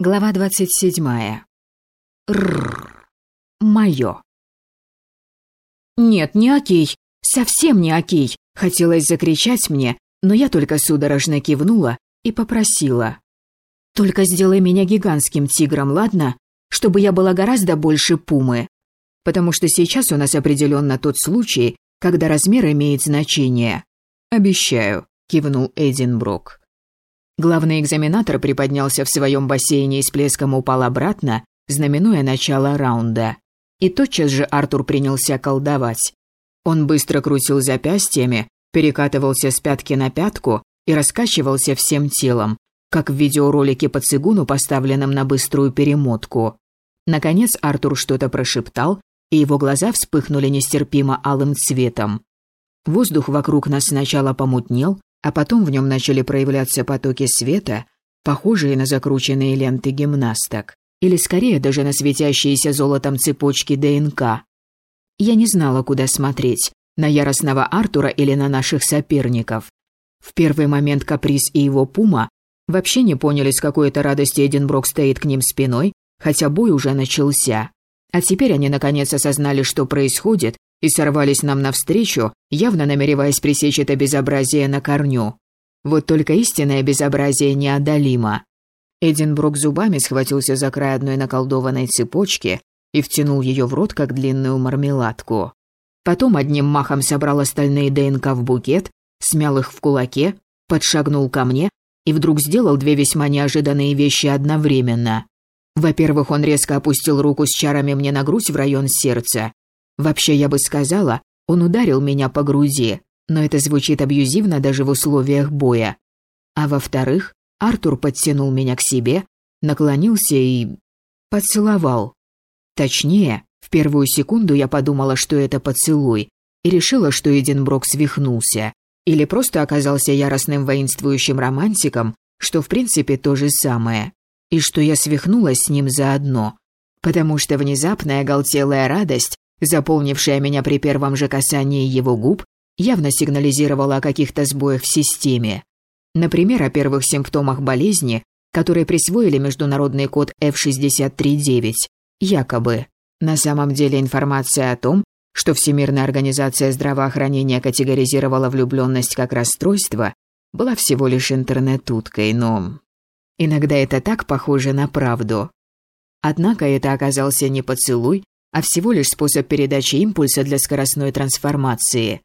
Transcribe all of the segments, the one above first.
Глава двадцать седьмая. Рррр. Моё. Нет, не окей. Совсем не окей. Хотелось закричать мне, но я только судорожно кивнула и попросила. Только сделай меня гигантским тигром, ладно? Чтобы я была гораздо больше пумы. Потому что сейчас у нас определенно тот случай, когда размер имеет значение. Обещаю, кивнул Эдинброк. Главный экзаменатор приподнялся в своем бассейне и с плеском упал обратно, знаменуя начало раунда. И тотчас же Артур принялся колдовать. Он быстро крутил запястьями, перекатывался с пятки на пятку и раскачивался всем телом, как в видеоролике по цигуну, поставленном на быструю перемотку. Наконец Артур что-то прошептал, и его глаза вспыхнули нестерпимо алым цветом. Воздух вокруг нас сначала помутнел, а потом в нем начали проявляться потоки света, похожие на закрученные ленты гимнасток, или скорее даже на светящиеся золотом цепочки ДНК. Я не знала, куда смотреть, на яростного Артура или на наших соперников. В первый момент Каприз и его Пума вообще не поняли, с какой-то радости Эдинброк стоит к ним спиной, хотя бой уже начался. А теперь они наконец осознали, что происходит, и сорвались нам навстречу, явно намереваясь пресечь это безобразие на корню. Вот только истинное безобразие неодолимо. Эдинбрук зубами схватился за край одной наколдованной цепочки и втянул ее в рот, как длинную мармеладку. Потом одним махом собрал остальные ДНК в букет, смял их в кулаке, подшагнул ко мне и вдруг сделал две весьма неожиданные вещи одновременно. Во-первых, он резко опустил руку с чарами мне на грудь в район сердца Вообще, я бы сказала, он ударил меня по груди, но это звучит абьюзивно даже в условиях боя. А во-вторых, Артур подтянул меня к себе, наклонился и... поцеловал. Точнее, в первую секунду я подумала, что это поцелуй, и решила, что Эдинброк свихнулся. Или просто оказался яростным воинствующим романтиком, что в принципе то же самое. И что я свихнулась с ним заодно. Потому что внезапная оголтелая радость заполнившая меня при первом же касании его губ, явно сигнализировала о каких-то сбоях в системе. Например, о первых симптомах болезни, которые присвоили международный код F639, якобы. На самом деле информация о том, что Всемирная организация здравоохранения категоризировала влюбленность как расстройство, была всего лишь интернет-уткой, но... Иногда это так похоже на правду. Однако это оказался не поцелуй, а всего лишь способ передачи импульса для скоростной трансформации.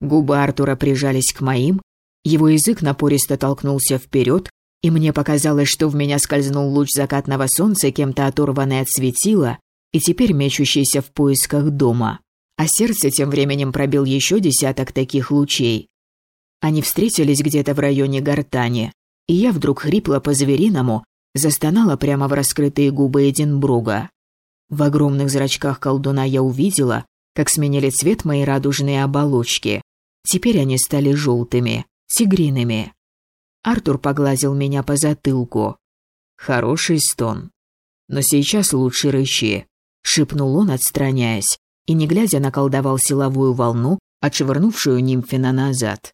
Губы Артура прижались к моим, его язык напористо толкнулся вперед, и мне показалось, что в меня скользнул луч закатного солнца, кем-то оторванный от светила, и теперь мечущийся в поисках дома. А сердце тем временем пробил еще десяток таких лучей. Они встретились где-то в районе гортани, и я вдруг хрипло по-звериному застонала прямо в раскрытые губы Эдинбруга. В огромных зрачках колдуна я увидела, как сменили цвет мои радужные оболочки. Теперь они стали желтыми, тигриными. Артур погладил меня по затылку. Хороший стон. Но сейчас лучше рычи, шипнул он, отстраняясь, и не глядя наколдовал силовую волну, отшвырнувшую нимфина назад.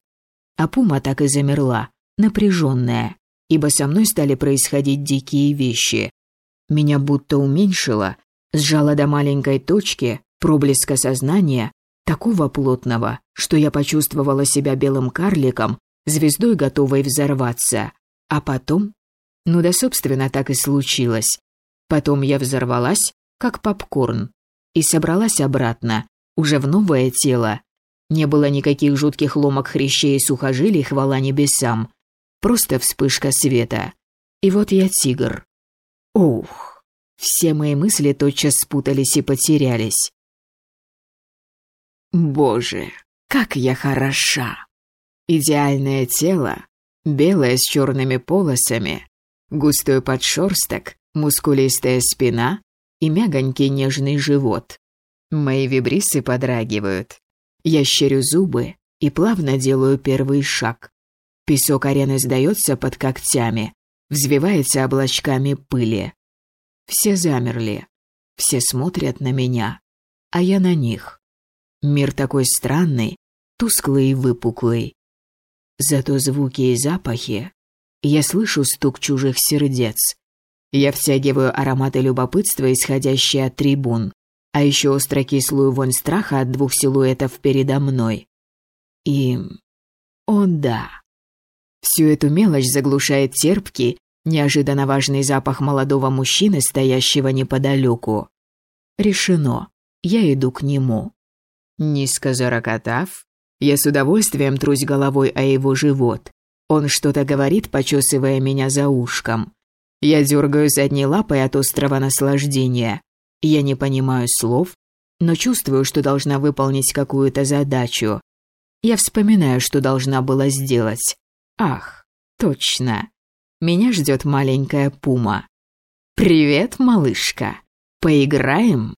А пума так и замерла, напряженная, ибо со мной стали происходить дикие вещи. Меня будто уменьшило, сжала до маленькой точки проблеска сознания, такого плотного, что я почувствовала себя белым карликом, звездой готовой взорваться. А потом... Ну да, собственно, так и случилось. Потом я взорвалась, как попкорн, и собралась обратно, уже в новое тело. Не было никаких жутких ломок хрящей и сухожилий, хвала небесам. Просто вспышка света. И вот я тигр. Ух. Все мои мысли тотчас спутались и потерялись. Боже, как я хороша! Идеальное тело, белое с черными полосами, густой подшерсток, мускулистая спина и мягонький нежный живот. Мои вибрисы подрагивают. Я щерю зубы и плавно делаю первый шаг. Песок арены сдается под когтями, взвивается облачками пыли. Все замерли. Все смотрят на меня, а я на них. Мир такой странный, тусклый и выпуклый. Зато звуки и запахи. Я слышу стук чужих сердец. Я втягиваю ароматы любопытства, исходящие от трибун, а еще острокислую вонь страха от двух силуэтов передо мной. И... О да. Всю эту мелочь заглушает терпкий, неожиданно важный запах молодого мужчины, стоящего неподалеку. Решено. Я иду к нему. Низко зарокотав, я с удовольствием трусь головой о его живот. Он что-то говорит, почесывая меня за ушком. Я дергаю задней лапой от острого наслаждения. Я не понимаю слов, но чувствую, что должна выполнить какую-то задачу. Я вспоминаю, что должна была сделать. Ах, точно. Меня ждет маленькая пума. «Привет, малышка. Поиграем?»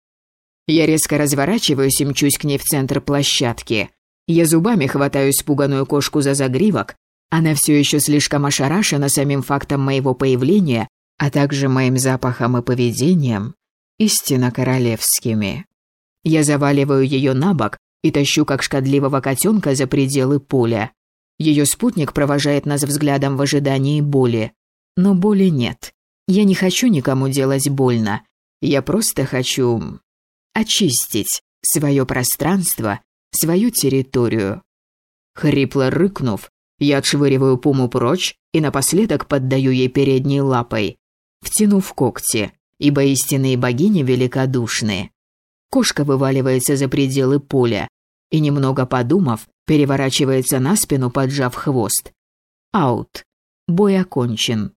Я резко разворачиваюсь и мчусь к ней в центр площадки. Я зубами хватаю испуганную кошку за загривок. Она все еще слишком ошарашена самим фактом моего появления, а также моим запахом и поведением, истинно королевскими. Я заваливаю ее на бок и тащу как шкодливого котенка за пределы поля. Ее спутник провожает нас взглядом в ожидании боли. Но боли нет. Я не хочу никому делать больно. Я просто хочу очистить свое пространство, свою территорию. Хрипло рыкнув, я отшвыриваю пуму прочь и напоследок поддаю ей передней лапой, втянув когти, ибо истинные богини великодушны. Кошка вываливается за пределы поля и, немного подумав, переворачивается на спину, поджав хвост. Аут. Бой окончен.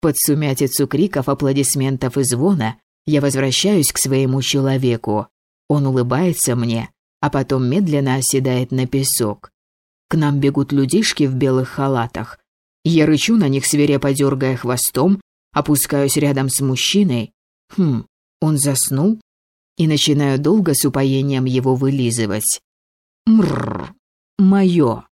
Под сумятицу криков, аплодисментов и звона я возвращаюсь к своему человеку. Он улыбается мне, а потом медленно оседает на песок. К нам бегут людишки в белых халатах. Я рычу на них, свирепо дергая хвостом, опускаюсь рядом с мужчиной. Хм, он заснул? И начинаю долго с упоением его вылизывать. Мрррр, моё.